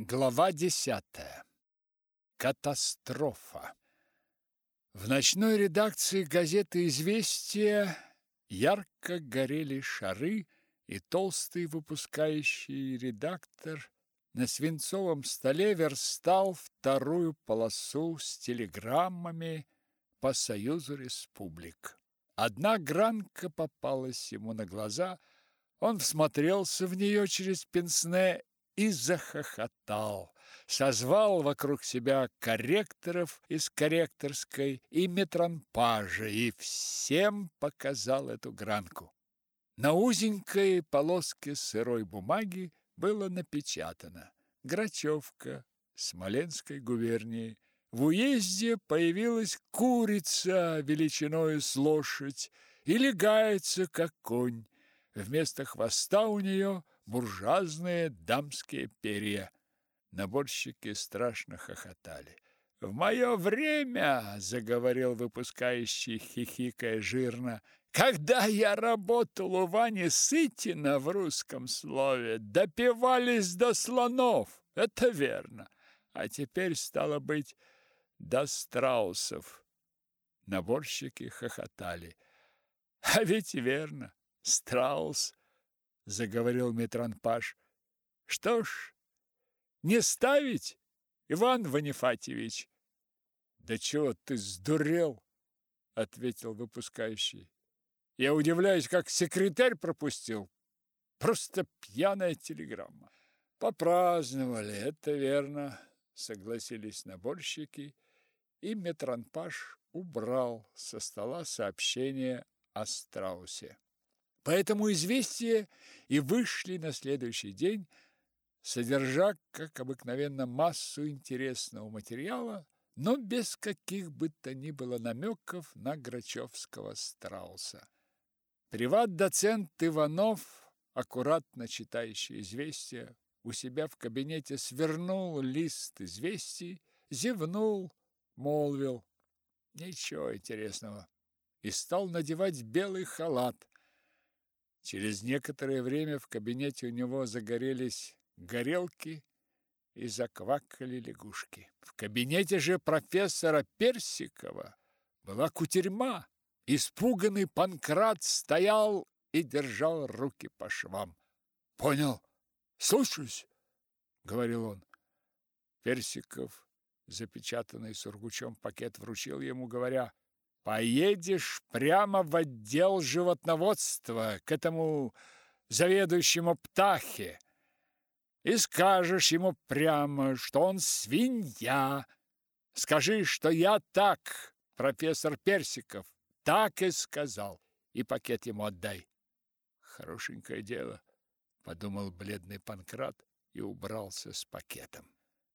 Глава десятая. Катастрофа. В ночной редакции газеты «Известия» ярко горели шары, и толстый выпускающий редактор на свинцовом столе верстал вторую полосу с телеграммами по Союзу Республик. Одна гранка попалась ему на глаза, он всмотрелся в нее через пенсне и захохотал. Созвал вокруг себя корректоров из корректорской и метранпажа и всем показал эту гранку. На узенькой полоске сырой бумаги было напечатано «Грачевка, Смоленской губернии». В уезде появилась курица величиною с лошадь или гается, как конь. Вместо хвоста у нее – буржуазные дамские перья. Наборщики страшно хохотали. «В мое время, — заговорил выпускающий, хихикая жирно, — когда я работал у Вани Сытина в русском слове, допивались до слонов, это верно, а теперь, стало быть, до страусов». Наборщики хохотали. «А ведь верно, страус заговорил Митранпаш. Что ж, не ставить, Иван Ванифатьевич? Да чего ты сдурел? ответил выпускающий. Я удивляюсь, как секретарь пропустил. Просто пьяная телеграмма. Попраздновали, это верно, согласились наборщики, и Метранпаш убрал со стола сообщение о страусе. Поэтому известия и вышли на следующий день, содержа, как обыкновенно, массу интересного материала, но без каких бы то ни было намеков на Грачевского страуса. Приват-доцент Иванов, аккуратно читающий известия, у себя в кабинете свернул лист известий, зевнул, молвил «Ничего интересного» и стал надевать белый халат, Через некоторое время в кабинете у него загорелись горелки и заквакали лягушки. В кабинете же профессора Персикова была кутерьма. Испуганный Панкрат стоял и держал руки по швам. «Понял. Слушаюсь», — говорил он. Персиков, запечатанный сургучом пакет, вручил ему, говоря, Поедешь прямо в отдел животноводства к этому заведующему птахе и скажешь ему прямо, что он свинья. Скажи, что я так, профессор Персиков, так и сказал, и пакет ему отдай. Хорошенькое дело, подумал бледный Панкрат и убрался с пакетом.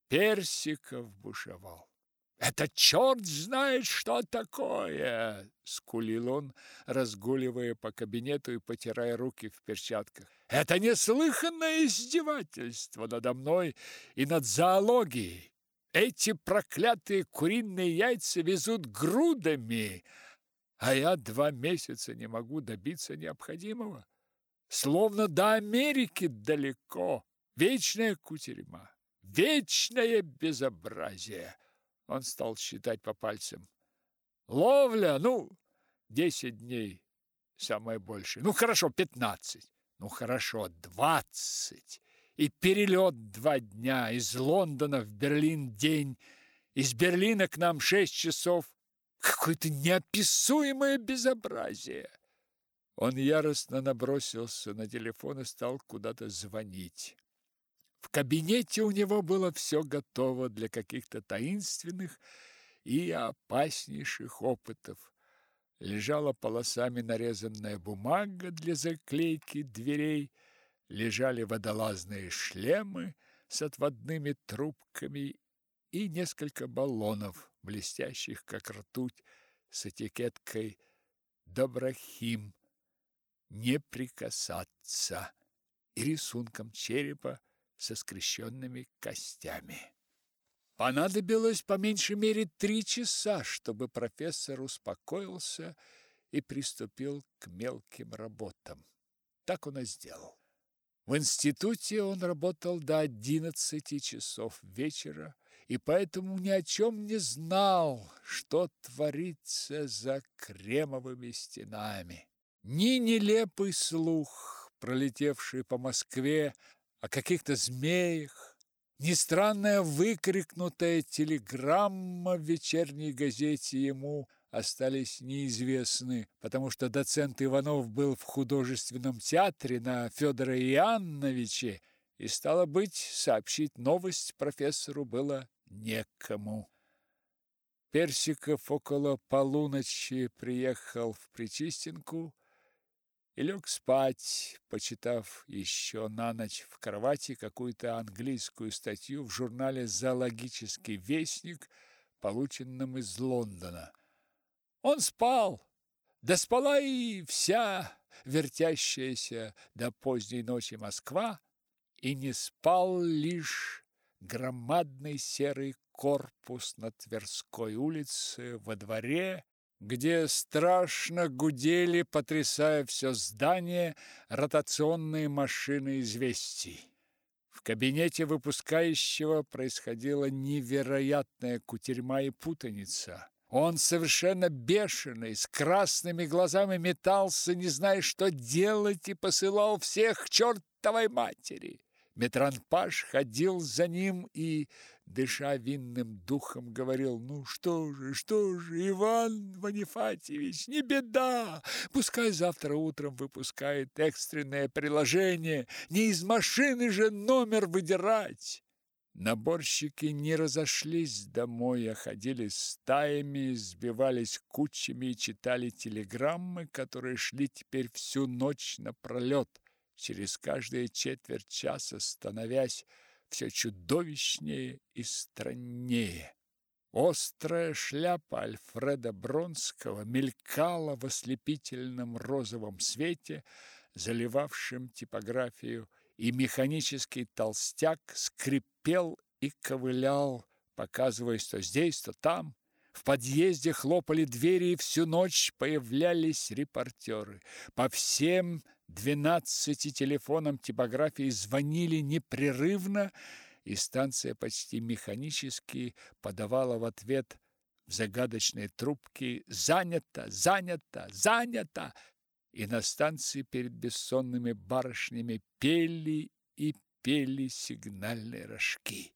Персиков бушевал. «Это черт знает, что такое!» — скулил он, разгуливая по кабинету и потирая руки в перчатках. «Это неслыханное издевательство надо мной и над зоологией! Эти проклятые куриные яйца везут грудами, а я два месяца не могу добиться необходимого. Словно до Америки далеко. Вечная кутерьма, вечное безобразие!» Он стал считать по пальцам. Ловля, ну, десять дней, самое большее. Ну, хорошо, пятнадцать. Ну, хорошо, двадцать. И перелет два дня из Лондона в Берлин день. Из Берлина к нам шесть часов. Какое-то неописуемое безобразие. Он яростно набросился на телефон и стал куда-то звонить. В кабинете у него было все готово для каких-то таинственных и опаснейших опытов. Лежала полосами нарезанная бумага для заклейки дверей, лежали водолазные шлемы с отводными трубками и несколько баллонов, блестящих как ртуть, с этикеткой «Доброхим», «Не прикасаться» и рисунком черепа со скрещенными костями. Понадобилось по меньшей мере три часа, чтобы профессор успокоился и приступил к мелким работам. Так он и сделал. В институте он работал до одиннадцати часов вечера и поэтому ни о чем не знал, что творится за кремовыми стенами. Ни нелепый слух, пролетевший по Москве о каких-то змеях, ни странная выкрикнутая телеграмма в вечерней газете ему остались неизвестны, потому что доцент Иванов был в художественном театре на Федора Иоанновиче, и, стало быть, сообщить новость профессору было некому. Персиков около полуночи приехал в Причистенку и лег спать, почитав еще на ночь в кровати какую-то английскую статью в журнале «Зоологический вестник», полученном из Лондона. Он спал, да спала и вся вертящаяся до поздней ночи Москва, и не спал лишь громадный серый корпус на Тверской улице во дворе, где страшно гудели, потрясая все здание, ротационные машины известий. В кабинете выпускающего происходила невероятная кутерьма и путаница. Он совершенно бешеный, с красными глазами метался, не зная, что делать, и посылал всех к чертовой матери. Метранпаш ходил за ним и, дыша винным духом, говорил, «Ну что же, что же, Иван Ванифатьевич, не беда, пускай завтра утром выпускает экстренное приложение, не из машины же номер выдирать». Наборщики не разошлись домой, а ходили стаями, сбивались кучами и читали телеграммы, которые шли теперь всю ночь напролет через каждые четверть часа становясь все чудовищнее и страннее. Острая шляпа Альфреда Бронского мелькала в ослепительном розовом свете, заливавшем типографию, и механический толстяк скрипел и ковылял, показывая то здесь, то там. В подъезде хлопали двери, и всю ночь появлялись репортеры. По всем Двенадцати телефонам типографии звонили непрерывно, и станция почти механически подавала в ответ в загадочные трубки «Занято! Занято! Занято!» И на станции перед бессонными барышнями пели и пели сигнальные рожки.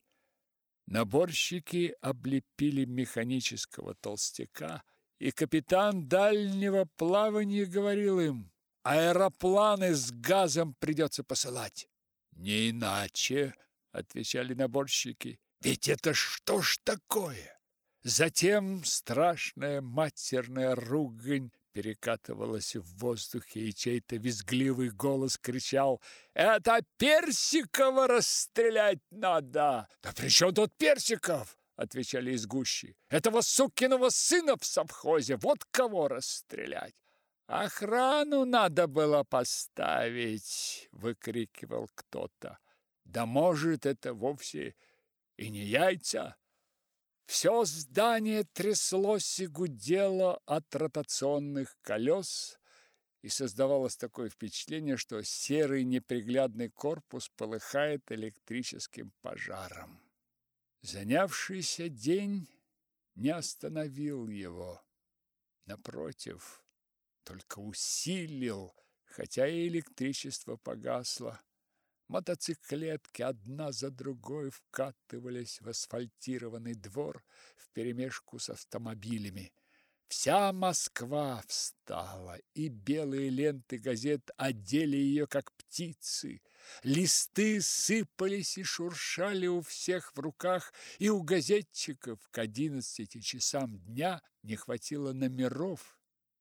Наборщики облепили механического толстяка, и капитан дальнего плавания говорил им Аэропланы с газом придется посылать. Не иначе, отвечали наборщики. Ведь это что ж такое? Затем страшная матерная ругань перекатывалась в воздухе, и чей-то визгливый голос кричал «Это Персикова расстрелять надо!» «Да при чем тут Персиков?» — отвечали из гущи. «Этого сукиного сына в совхозе! Вот кого расстрелять!» Охрану надо было поставить, выкрикивал кто-то. Да может, это вовсе и не яйца. Все здание тряслось и гудело от ротационных колес, и создавалось такое впечатление, что серый неприглядный корпус полыхает электрическим пожаром. Занявшийся день не остановил его. Напротив, только усилил, хотя и электричество погасло. Мотоциклетки одна за другой вкатывались в асфальтированный двор вперемешку с автомобилями. Вся Москва встала, и белые ленты газет одели ее, как птицы. Листы сыпались и шуршали у всех в руках, и у газетчиков к одиннадцати часам дня не хватило номеров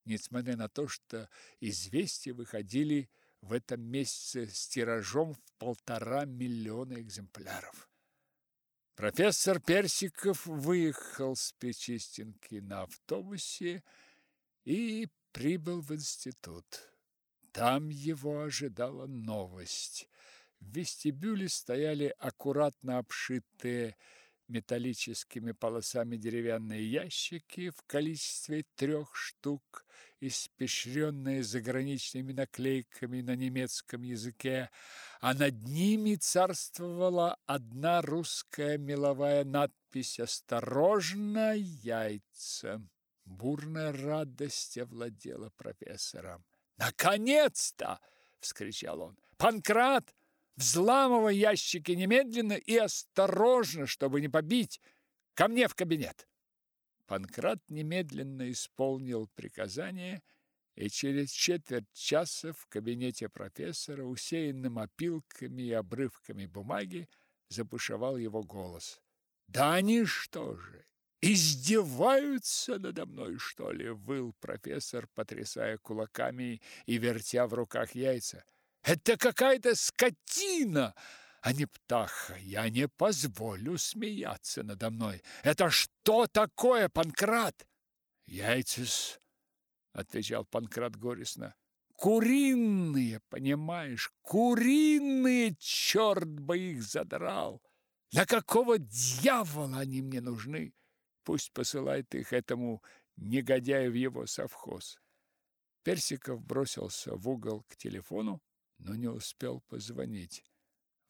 несмотря на то, что известия выходили в этом месяце с тиражом в полтора миллиона экземпляров. Профессор Персиков выехал с Печистинки на автобусе и прибыл в институт. Там его ожидала новость. В вестибюле стояли аккуратно обшитые металлическими полосами деревянные ящики в количестве трех штук, испещренные заграничными наклейками на немецком языке, а над ними царствовала одна русская меловая надпись «Осторожно, яйца!». Бурная радость овладела профессором. «Наконец-то!» — вскричал он. «Панкрат, взламывай ящики немедленно и осторожно, чтобы не побить. Ко мне в кабинет!» Панкрат немедленно исполнил приказание, и через четверть часа в кабинете профессора, усеянным опилками и обрывками бумаги, запушевал его голос. «Да они что же, издеваются надо мной, что ли?» — выл профессор, потрясая кулаками и вертя в руках яйца. «Это какая-то скотина!» а не птаха. Я не позволю смеяться надо мной. Это что такое, Панкрат? Яйцес, отвечал Панкрат горестно. Куриные, понимаешь, куриные, черт бы их задрал. Для какого дьявола они мне нужны? Пусть посылает их этому негодяю в его совхоз. Персиков бросился в угол к телефону, но не успел позвонить.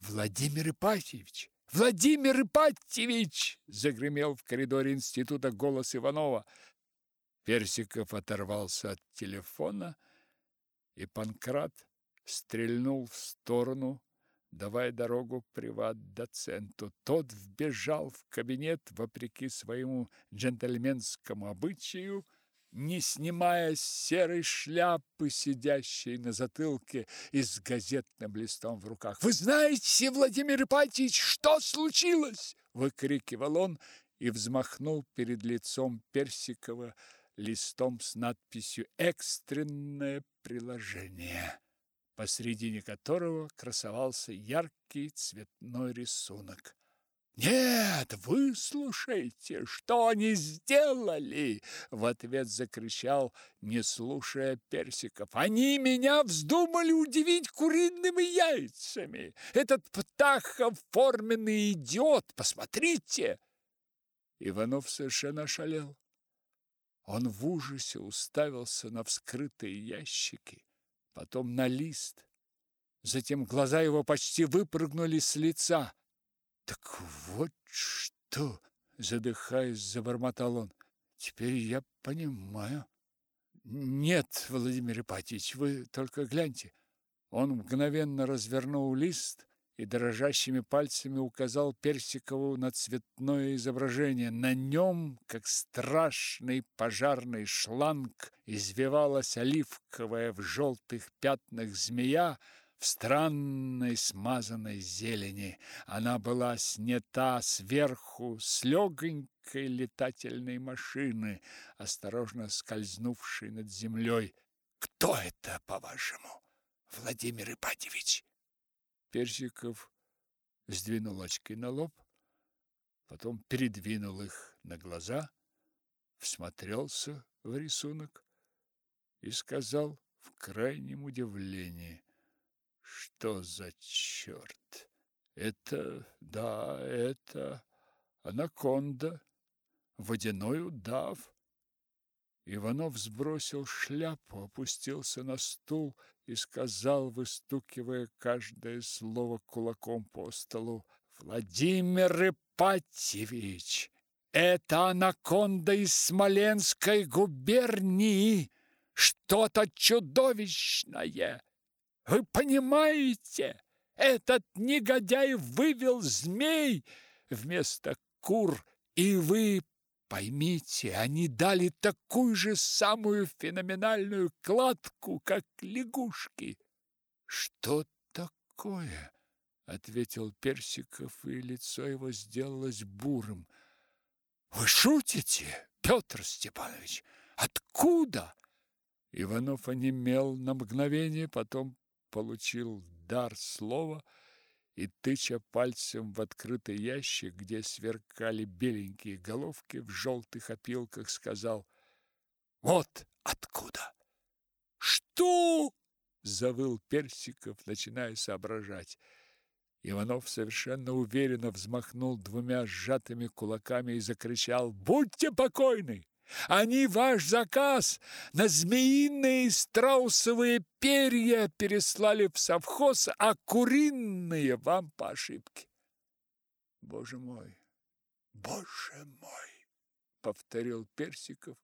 Владимир Ипатьевич! Владимир Ипатьевич! Загремел в коридоре института голос Иванова. Персиков оторвался от телефона, и Панкрат стрельнул в сторону, давая дорогу приват-доценту. Тот вбежал в кабинет, вопреки своему джентльменскому обычаю, не снимая серой шляпы, сидящей на затылке и с газетным листом в руках. «Вы знаете, Владимир Ипатьевич, что случилось?» – выкрикивал он и взмахнул перед лицом Персикова листом с надписью «Экстренное приложение», посредине которого красовался яркий цветной рисунок. «Нет, вы слушайте, что они сделали!» В ответ закричал, не слушая персиков. «Они меня вздумали удивить куриными яйцами! Этот птахов форменный идиот! Посмотрите!» Иванов совершенно ошалел. Он в ужасе уставился на вскрытые ящики, потом на лист. Затем глаза его почти выпрыгнули с лица. Так вот что, задыхаясь, забормотал он. Теперь я понимаю. Нет, Владимир Ипатьевич, вы только гляньте. Он мгновенно развернул лист и дрожащими пальцами указал Персикову на цветное изображение. На нем, как страшный пожарный шланг, извивалась оливковая в желтых пятнах змея, в странной смазанной зелени. Она была снята сверху с легонькой летательной машины, осторожно скользнувшей над землей. Кто это, по-вашему, Владимир Ипатьевич? Персиков сдвинул очки на лоб, потом передвинул их на глаза, всмотрелся в рисунок и сказал в крайнем удивлении: что за черт? Это, да, это анаконда, водяной удав. Иванов сбросил шляпу, опустился на стул и сказал, выстукивая каждое слово кулаком по столу, «Владимир Ипатьевич, это анаконда из Смоленской губернии, что-то чудовищное!» Вы понимаете, этот негодяй вывел змей вместо кур, и вы поймите, они дали такую же самую феноменальную кладку, как лягушки. Что такое? ответил Персиков, и лицо его сделалось бурым. Вы шутите, Петр Степанович? Откуда? Иванов онемел на мгновение, потом получил дар слова и, тыча пальцем в открытый ящик, где сверкали беленькие головки в желтых опилках, сказал «Вот откуда!» «Что?» – завыл Персиков, начиная соображать. Иванов совершенно уверенно взмахнул двумя сжатыми кулаками и закричал «Будьте покойны! Они ваш заказ на змеиные страусовые перья переслали в совхоз, а куриные вам по ошибке». «Боже мой! Боже мой!» — повторил Персиков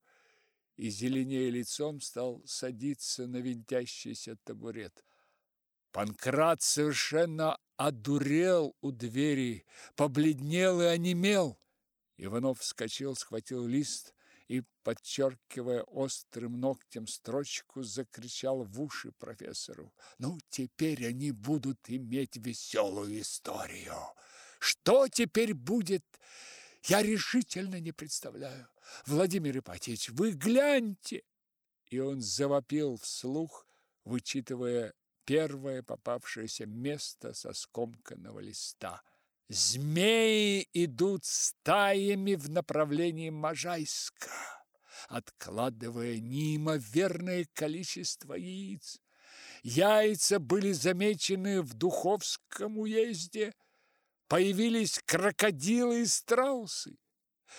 и, зеленее лицом, стал садиться на винтящийся табурет. Панкрат совершенно одурел у двери, побледнел и онемел. Иванов вскочил, схватил лист и, подчеркивая острым ногтем строчку, закричал в уши профессору. «Ну, теперь они будут иметь веселую историю. Что теперь будет, я решительно не представляю. Владимир Ипатьевич, вы гляньте!» И он завопил вслух, вычитывая первое попавшееся место со скомканного листа. Змеи идут стаями в направлении Можайска, откладывая неимоверное количество яиц. Яйца были замечены в Духовском уезде, появились крокодилы и страусы.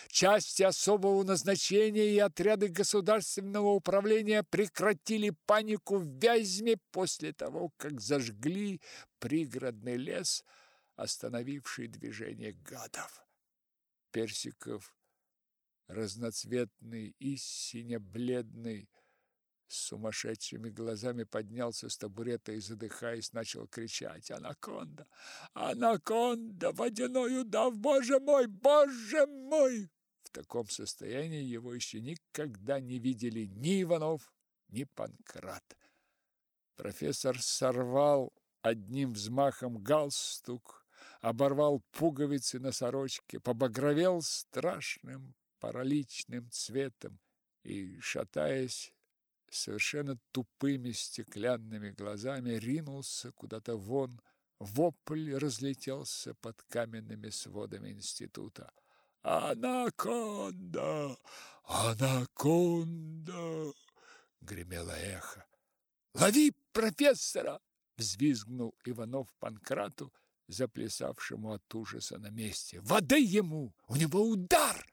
Части особого назначения и отряды государственного управления прекратили панику в Вязьме после того, как зажгли пригородный лес, остановивший движение гадов. Персиков, разноцветный и сине-бледный, с сумасшедшими глазами поднялся с табурета и, задыхаясь, начал кричать «Анаконда! Анаконда! Водяной удав! Боже мой! Боже мой!» В таком состоянии его еще никогда не видели ни Иванов, ни Панкрат. Профессор сорвал одним взмахом галстук, оборвал пуговицы на сорочке, побагровел страшным параличным цветом и, шатаясь, совершенно тупыми стеклянными глазами ринулся куда-то вон. Вопль разлетелся под каменными сводами института. «Анаконда! Анаконда!» — гремело эхо. «Лови профессора!» — взвизгнул Иванов Панкрату, заплясавшему от ужаса на месте. «Воды ему! У него удар!»